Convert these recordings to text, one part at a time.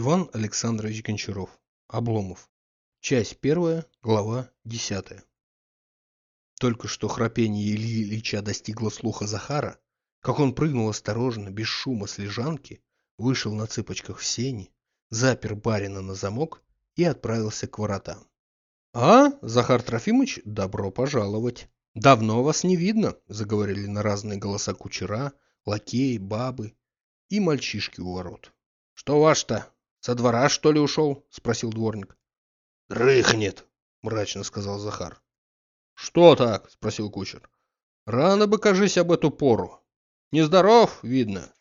Иван Александрович Гончаров. Обломов. Часть первая, глава десятая. Только что храпение Ильи Ильича достигло слуха Захара, как он прыгнул осторожно, без шума с лежанки, вышел на цыпочках в сени, запер барина на замок и отправился к воротам. «А, Захар Трофимович, добро пожаловать! Давно вас не видно!» — заговорили на разные голоса кучера, лакеи, бабы и мальчишки у ворот. «Что ваш-то? Со двора, что ли, ушел?» — спросил дворник. «Рыхнет!» — мрачно сказал Захар. «Что так?» — спросил кучер. «Рано бы, кажись, об эту пору. Нездоров, видно».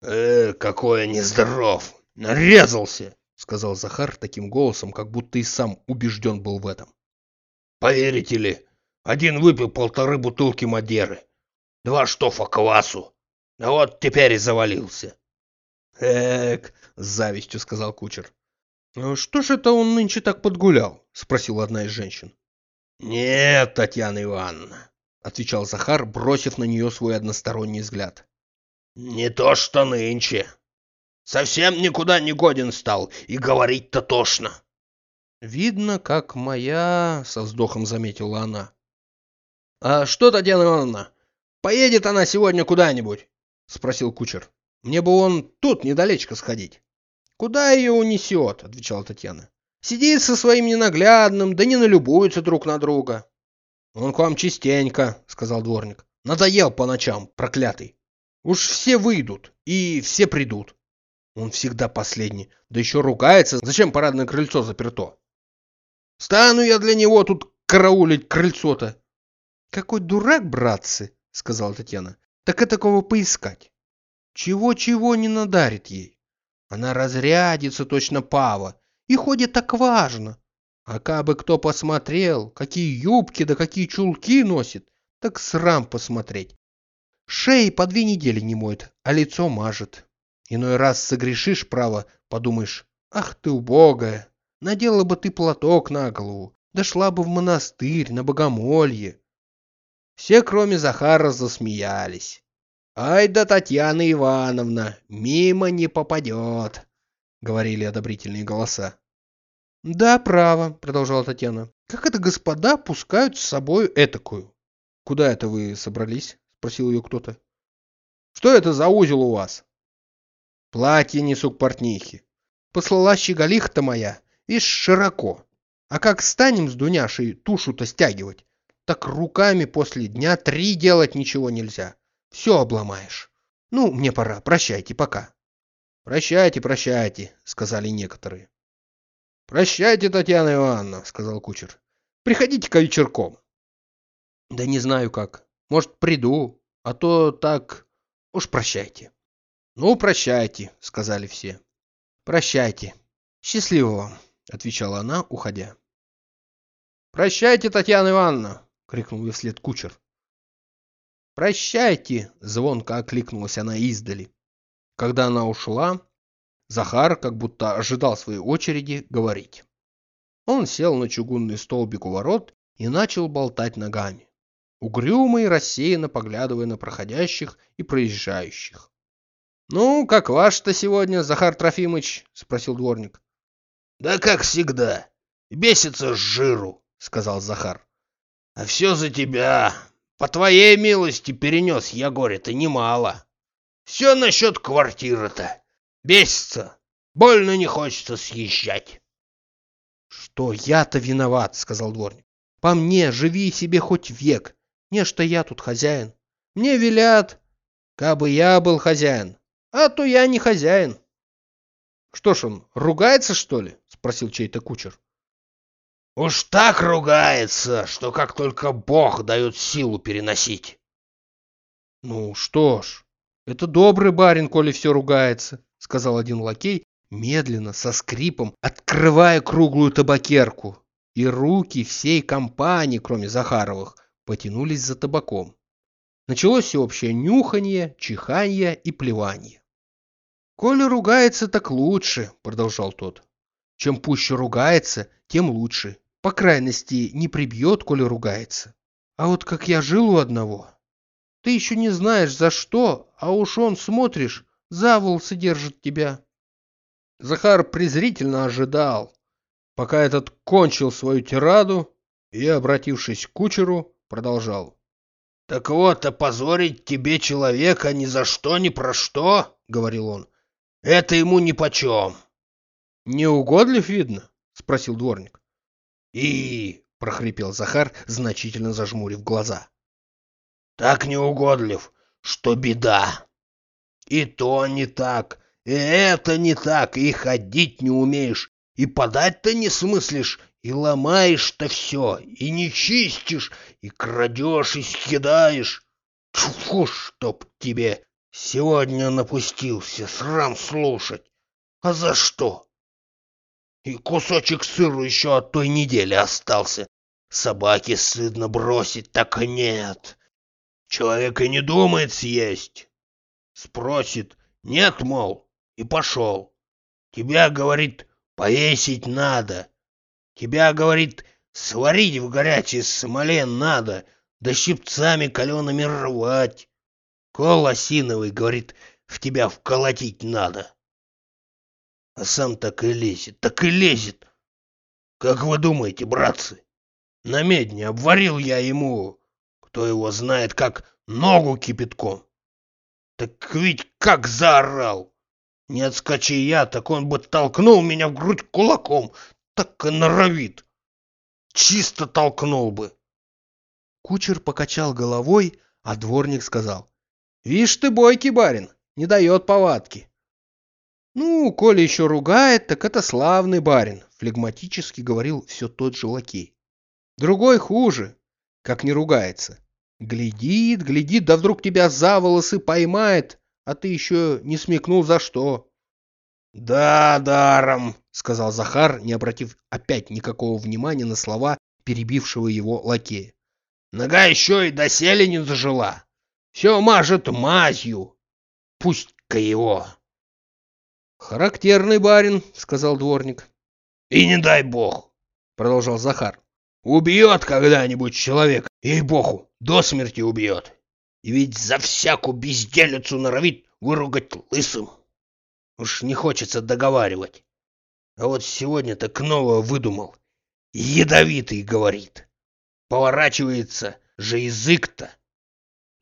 «Э, какой нездоров! Нарезался!» — сказал Захар таким голосом, как будто и сам убежден был в этом. «Поверите ли, один выпил полторы бутылки Мадеры, два штофа квасу, а вот теперь и завалился». «Эк!» — с завистью сказал кучер. «А «Что ж это он нынче так подгулял?» — спросила одна из женщин. «Нет, Татьяна Ивановна», — отвечал Захар, бросив на нее свой односторонний взгляд. «Не то что нынче. Совсем никуда не годен стал, и говорить-то тошно». «Видно, как моя...» — со вздохом заметила она. «А что, Татьяна Ивановна, поедет она сегодня куда-нибудь?» — спросил кучер. «Мне бы он тут недалечко сходить». «Куда ее унесет?» — отвечала Татьяна. Сидит со своим ненаглядным, да не налюбуется друг на друга. Он к вам частенько, сказал дворник. Надоел по ночам, проклятый. Уж все выйдут и все придут. Он всегда последний, да еще ругается, зачем парадное крыльцо заперто. Стану я для него тут караулить крыльцо-то. Какой дурак, братцы, сказала Татьяна. Так это кого поискать. Чего-чего не надарит ей. Она разрядится точно пава, и ходит так важно. А кабы кто посмотрел, какие юбки да какие чулки носит, так срам посмотреть. Шеи по две недели не моет, а лицо мажет. Иной раз согрешишь, право, подумаешь, ах ты убогая, надела бы ты платок на голову, дошла бы в монастырь на богомолье. Все, кроме Захара, засмеялись. Ай да Татьяна Ивановна, мимо не попадет, говорили одобрительные голоса. «Да, право», — продолжала Татьяна. «Как это господа пускают с собой этакую?» «Куда это вы собрались?» — спросил ее кто-то. «Что это за узел у вас?» «Платье несу к портнихе. Послала щеголиха-то моя, ишь широко. А как станем с Дуняшей тушу-то стягивать, так руками после дня три делать ничего нельзя. Все обломаешь. Ну, мне пора, прощайте, пока». «Прощайте, прощайте», — сказали некоторые. «Прощайте, Татьяна Ивановна», — сказал кучер. «Приходите-ка вечерком». «Да не знаю как. Может, приду, а то так... Уж прощайте». «Ну, прощайте», — сказали все. «Прощайте. Счастливо вам», — отвечала она, уходя. «Прощайте, Татьяна Ивановна!» — крикнул ей вслед кучер. «Прощайте!» — звонко окликнулась она издали. Когда она ушла, Захар, как будто ожидал своей очереди, говорить. Он сел на чугунный столбик у ворот и начал болтать ногами, угрюмо и рассеянно поглядывая на проходящих и проезжающих. «Ну, как ваш-то сегодня, Захар Трофимович?» — спросил дворник. «Да как всегда. Бесится с жиру», — сказал Захар. «А все за тебя. По твоей милости перенес я горе-то немало. Все насчет квартиры-то. Бесится. Больно не хочется съезжать. Что я-то виноват, сказал дворник. По мне, живи себе хоть век. Не что я тут хозяин. Мне велят, кабы я был хозяин. А то я не хозяин. Что ж он, ругается, что ли? Спросил чей-то кучер. Уж так ругается, что как только Бог дает силу переносить. Ну что ж, это добрый барин, коли все ругается сказал один лакей, медленно, со скрипом, открывая круглую табакерку. И руки всей компании, кроме Захаровых, потянулись за табаком. Началось всеобщее нюханье, чиханье и плеванье. «Коли ругается, так лучше», — продолжал тот. «Чем пуще ругается, тем лучше. По крайности, не прибьет, коли ругается. А вот как я жил у одного. Ты еще не знаешь, за что, а уж он, смотришь, за волосы держит тебя. Захар презрительно ожидал, пока этот кончил свою тираду и, обратившись к кучеру, продолжал. — Так вот, опозорить тебе человека ни за что, ни про что, — говорил он, — это ему нипочем. — Не угодлив, видно? — спросил дворник. — И, — прохрипел Захар, значительно зажмурив глаза. — Так неугодлив, что беда. И то не так, и это не так, и ходить не умеешь, и подать-то не смыслишь, и ломаешь-то все, и не чистишь, и крадешь, и съедаешь. Фу, чтоб тебе сегодня напустился, срам слушать. А за что? И кусочек сыру еще от той недели остался. Собаке стыдно бросить, так и нет. Человек и не думает съесть. Спросит, нет, мол, и пошел. Тебя, говорит, повесить надо. Тебя, говорит, сварить в горячей смоле надо, да щипцами калеными рвать. Кол осиновый, говорит, в тебя вколотить надо. А сам так и лезет, так и лезет. Как вы думаете, братцы? На медне обварил я ему, кто его знает, как ногу кипятком. Так ведь как заорал! Не отскочи я, так он бы толкнул меня в грудь кулаком, так и норовит. Чисто толкнул бы. Кучер покачал головой, а дворник сказал. Вишь ты, бойкий барин, не дает повадки. Ну, коли еще ругает, так это славный барин, флегматически говорил все тот же лакей. Другой хуже, как не ругается. Глядит, глядит, да вдруг тебя за волосы поймает, а ты еще не смекнул за что. Да, даром, сказал Захар, не обратив опять никакого внимания на слова перебившего его лакея. Нога еще и доселе не зажила. Все мажет мазью. Пусть-ка его. Характерный барин, сказал дворник. И не дай бог, продолжал Захар. Убьет когда-нибудь человек, ей-богу, до смерти убьет. И ведь за всякую безделицу норовит выругать лысым. Уж не хочется договаривать. А вот сегодня-то Кнова выдумал. Ядовитый, говорит. Поворачивается же язык-то.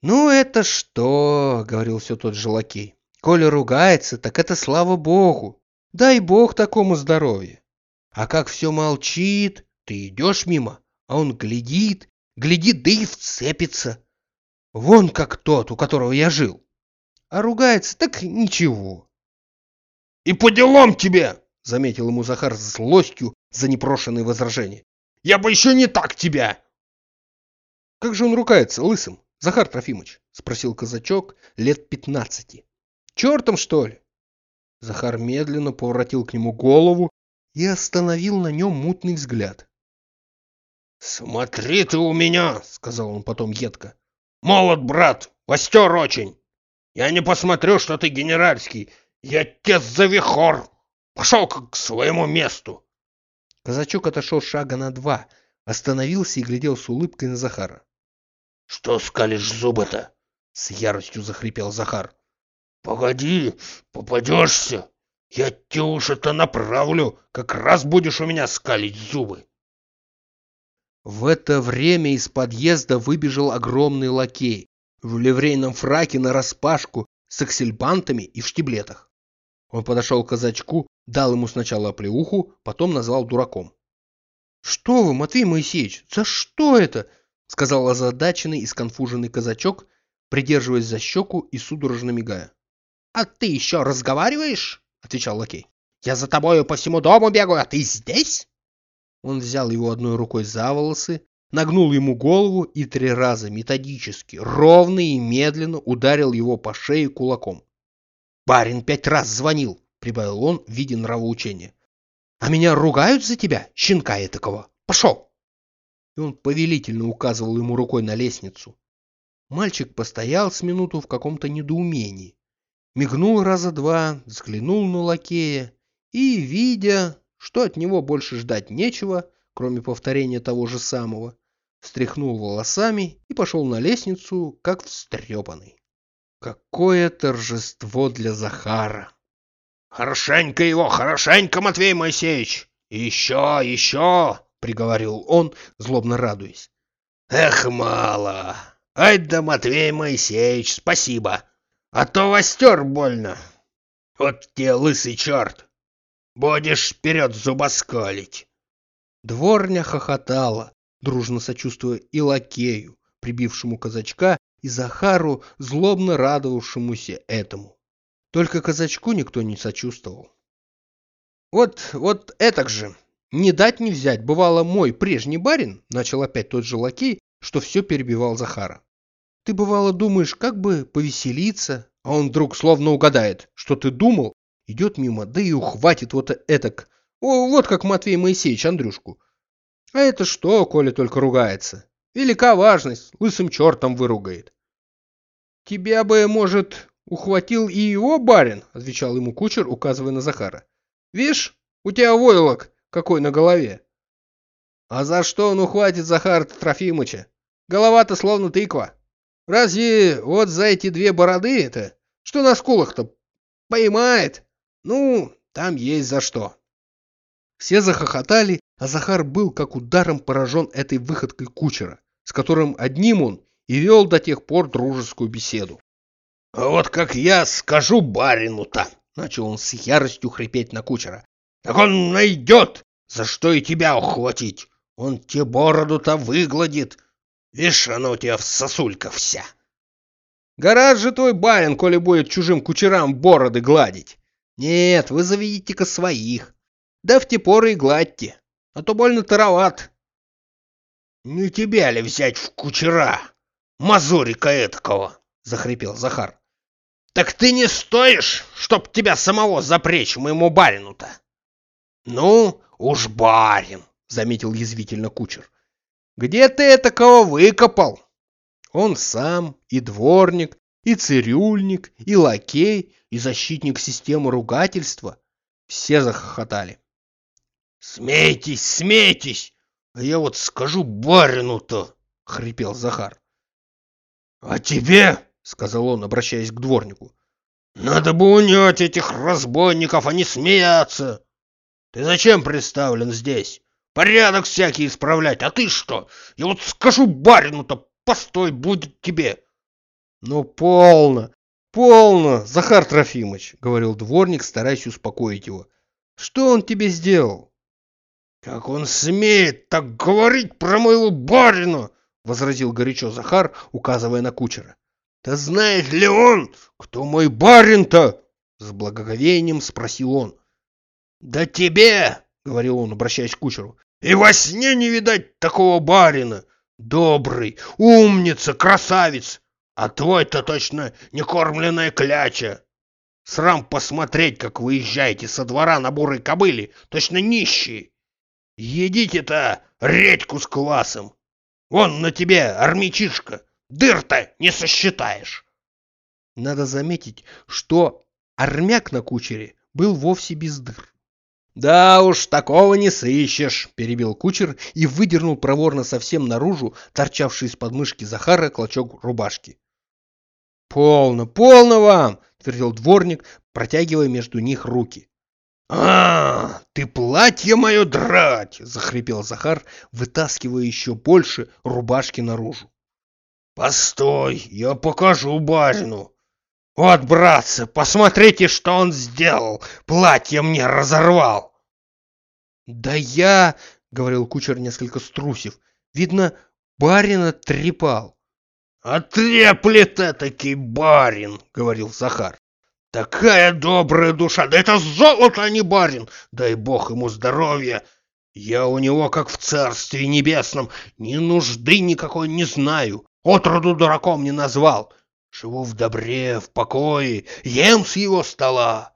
Ну это что, говорил все тот же лакей. Коля ругается, так это слава богу. Дай бог такому здоровья. А как все молчит, ты идешь мимо, а он глядит, глядит, да и вцепится. Вон как тот, у которого я жил. А ругается, так ничего. И по делам тебе, заметил ему Захар с злостью за непрошенные возражения. Я бы еще не так тебя. Как же он ругается, лысым, Захар Трофимович? Спросил казачок лет пятнадцати. Чертом, что ли? Захар медленно поворотил к нему голову и остановил на нем мутный взгляд. «Смотри ты у меня!» — сказал он потом едко. «Молод, брат, востер очень! Я не посмотрю, что ты генеральский! Я те завихор! Пошел к своему месту!» Казачок отошел шага на два, остановился и глядел с улыбкой на Захара. «Что скалишь зубы-то?» — с яростью захрипел Захар. Погоди, попадешься. Я тебе уж это направлю, как раз будешь у меня скалить зубы. В это время из подъезда выбежал огромный лакей в ливрейном фраке нараспашку с аксельбантами и в штиблетах. Он подошел к казачку, дал ему сначала оплеуху, потом назвал дураком. — Что вы, Матвей Моисеевич, за что это? — сказал озадаченный и сконфуженный казачок, придерживаясь за щеку и судорожно мигая. «А ты еще разговариваешь?» — отвечал лакей. «Я за тобою по всему дому бегаю, а ты здесь?» Он взял его одной рукой за волосы, нагнул ему голову и три раза методически, ровно и медленно ударил его по шее кулаком. «Барин пять раз звонил», — прибавил он в виде нравоучения. «А меня ругают за тебя, щенка этакого? Пошел!» И он повелительно указывал ему рукой на лестницу. Мальчик постоял с минуту в каком-то недоумении, мигнул раза два, взглянул на лакея и, видя, что от него больше ждать нечего, кроме повторения того же самого, встряхнул волосами и пошел на лестницу, как встрепанный. Какое торжество для Захара! Хорошенько его, хорошенько, Матвей Моисеевич! Еще, еще!» — приговорил он, злобно радуясь. «Эх, мало! Ай да, Матвей Моисеевич, спасибо! А то востер больно! Вот тебе лысый черт! Будешь вперед зубоскалить!» Дворня хохотала, дружно сочувствуя и лакею, прибившему казачка, и Захару, злобно радовавшемуся этому. Только казачку никто не сочувствовал. Вот, вот этак же, не дать не взять, бывало, мой прежний барин, начал опять тот же лакей, что все перебивал Захара. Ты, бывало, думаешь, как бы повеселиться, а он вдруг словно угадает, что ты думал, идет мимо, да и ухватит вот этак, о, вот как Матвей Моисеевич Андрюшку. А это что, коли только ругается? Велика важность, лысым чертом выругает. Тебя бы, может, ухватил и его барин, отвечал ему кучер, указывая на Захара. Вишь, у тебя войлок какой на голове. А за что он ухватит Захара Трофимыча? Голова-то словно тыква. Разве вот за эти две бороды-то, что на скулах-то, поймает? Ну, там есть за что. Все захохотали, а Захар был как ударом поражен этой выходкой кучера, с которым одним он и вел до тех пор дружескую беседу. «А вот как я скажу барину-то!» — начал он с яростью хрипеть на кучера. «Так он найдет, за что и тебя ухватить! Он тебе бороду-то выгладит! Видишь, она у тебя в сосульках вся!» «Гараж же твой барин, коли будет чужим кучерам бороды гладить! Нет, вы заведите-ка своих!» Да в те поры и гладьте, а то больно тароват. Не тебя ли взять в кучера, мазурика этакого? Захрипел Захар. Так ты не стоишь, чтоб тебя самого запречь моему барину-то? Ну, уж барин, заметил язвительно кучер. Где ты этакого выкопал? Он сам, и дворник, и цирюльник, и лакей, и защитник системы ругательства. Все захохотали. «Смейтесь, смейтесь! А я вот скажу барину-то!» — хрипел Захар. «А тебе, — сказал он, обращаясь к дворнику, — надо бы унять этих разбойников, а не смеяться! Ты зачем представлен здесь? Порядок всякий исправлять, а ты что? Я вот скажу барину-то, постой, будет тебе!» «Ну, полно, полно, Захар Трофимович!» — говорил дворник, стараясь успокоить его. «Что он тебе сделал?» «Как он смеет так говорить про моего барина!» — возразил горячо Захар, указывая на кучера. «Да знает ли он, кто мой барин-то?» — с благоговением спросил он. «Да тебе!» — говорил он, обращаясь к кучеру. «И во сне не видать такого барина! Добрый, умница, красавец! А твой-то точно некормленная кляча! Срам посмотреть, как выезжаете со двора на бурой кобыле, точно нищие!» Едите-то редьку с квасом. Вон на тебе, армячишка, дыр-то не сосчитаешь. Надо заметить, что армяк на кучере был вовсе без дыр. «Да уж, такого не сыщешь», — перебил кучер и выдернул проворно совсем наружу торчавший из подмышки Захара клочок рубашки. «Полно, полно вам!» — твердил дворник, протягивая между них руки. «А, ты платье мое драть!» — захрипел Захар, вытаскивая еще больше рубашки наружу. «Постой, я покажу барину. Вот, братцы, посмотрите, что он сделал! Платье мне разорвал!» «Да я...» — говорил кучер несколько струсив. «Видно, барина трепал». «Отреплет-таки барин!» — говорил Захар. Такая добрая душа! Да это золото, а не барин! Дай бог ему здоровья! Я у него как в царстве небесном, ни нужды никакой не знаю, отроду дураком не назвал. Живу в добре, в покое, ем с его стола.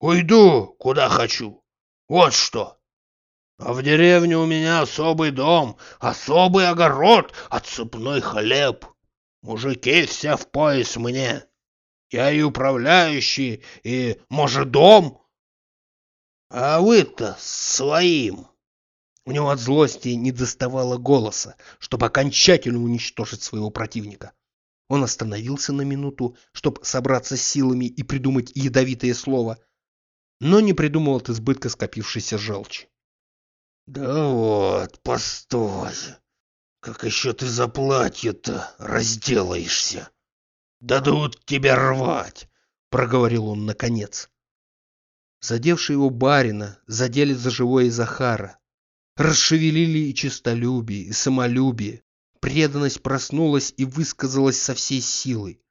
Уйду, куда хочу. Вот что. А в деревне у меня особый дом, особый огород, отцепной хлеб. Мужики все в пояс мне. Я и управляющий, и, может, дом. А вы-то своим. У него от злости не доставало голоса, чтобы окончательно уничтожить своего противника. Он остановился на минуту, чтобы собраться с силами и придумать ядовитое слово. но не придумал от избытка скопившейся желчи. Да вот, постой. Как еще ты за платье-то разделаешься? Дадут тебя рвать, проговорил он наконец. Задевший его барина задели за живое Захара. Расшевелили и честолюбие, и самолюбие. Преданность проснулась и высказалась со всей силой.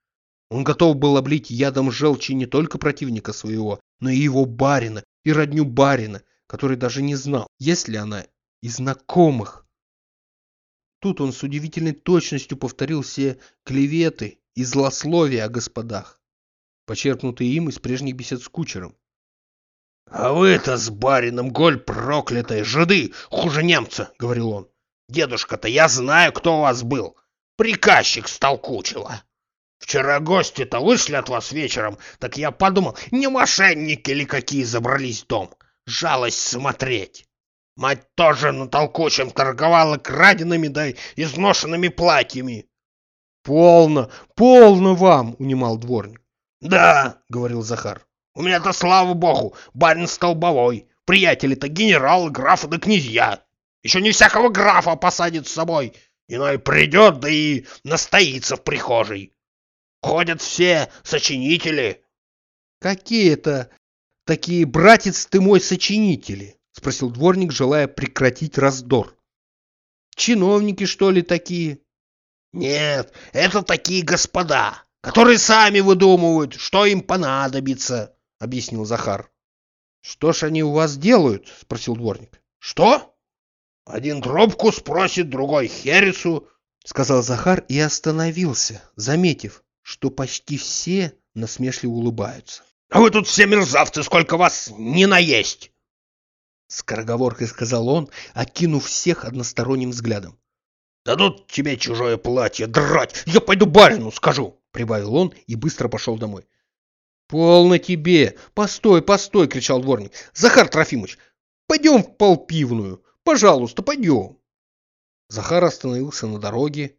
Он готов был облить ядом желчи не только противника своего, но и его барина, и родню барина, который даже не знал, есть ли она из знакомых. Тут он с удивительной точностью повторил все клеветы и злословия о господах, почерпнутые им из прежних бесед с кучером. — А вы-то с барином голь проклятые, жиды, хуже немца, — говорил он. — Дедушка-то я знаю, кто у вас был. Приказчик столкучила. Вчера гости-то вышли от вас вечером, так я подумал, не мошенники ли какие забрались в дом жалость смотреть. Мать тоже на толкучем торговала краденными да изношенными платьями. — Полно, полно вам, — унимал дворник. — Да, — говорил Захар, — у меня-то, слава богу, барин столбовой, приятели-то генералы, графы да князья. Еще не всякого графа посадит с собой, иной придет, да и настоится в прихожей. Ходят все сочинители. — Какие-то такие, братец ты мой, сочинители? — спросил дворник, желая прекратить раздор. Чиновники, что ли, такие? Нет, это такие господа, которые сами выдумывают, что им понадобится, — объяснил Захар. — Что ж они у вас делают? — спросил дворник. — Что? Один трубку спросит, другой хересу, — сказал Захар и остановился, заметив, что почти все насмешливо улыбаются. А вы тут все мерзавцы, сколько вас не наесть!» Скороговоркой сказал он, окинув всех односторонним взглядом. «Дадут тебе чужое платье драть! Я пойду барину скажу!» Прибавил он и быстро пошел домой. «Полно тебе! Постой, постой!» — кричал дворник. «Захар Трофимович, пойдем в полпивную! Пожалуйста, пойдем!» Захар остановился на дороге,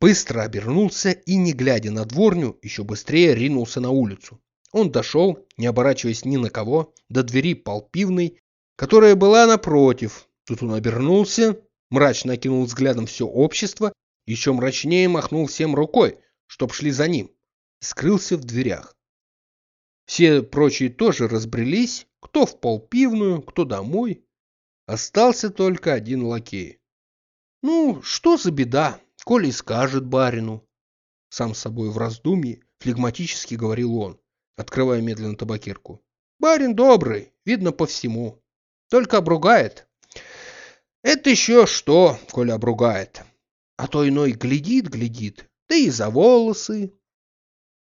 быстро обернулся и, не глядя на дворню, еще быстрее ринулся на улицу. Он дошел, не оборачиваясь ни на кого, до двери полпивной, которая была напротив. Тут он обернулся, мрачно окинул взглядом все общество, еще мрачнее махнул всем рукой, чтоб шли за ним, скрылся в дверях. Все прочие тоже разбрелись, кто в полпивную, кто домой. Остался только один лакей. Ну, что за беда, коли скажет барину. Сам с собой в раздумье флегматически говорил он открывая медленно табакерку. Барин добрый, видно по всему. Только обругает. Это еще что, коли обругает. А то иной глядит, глядит, да и за волосы,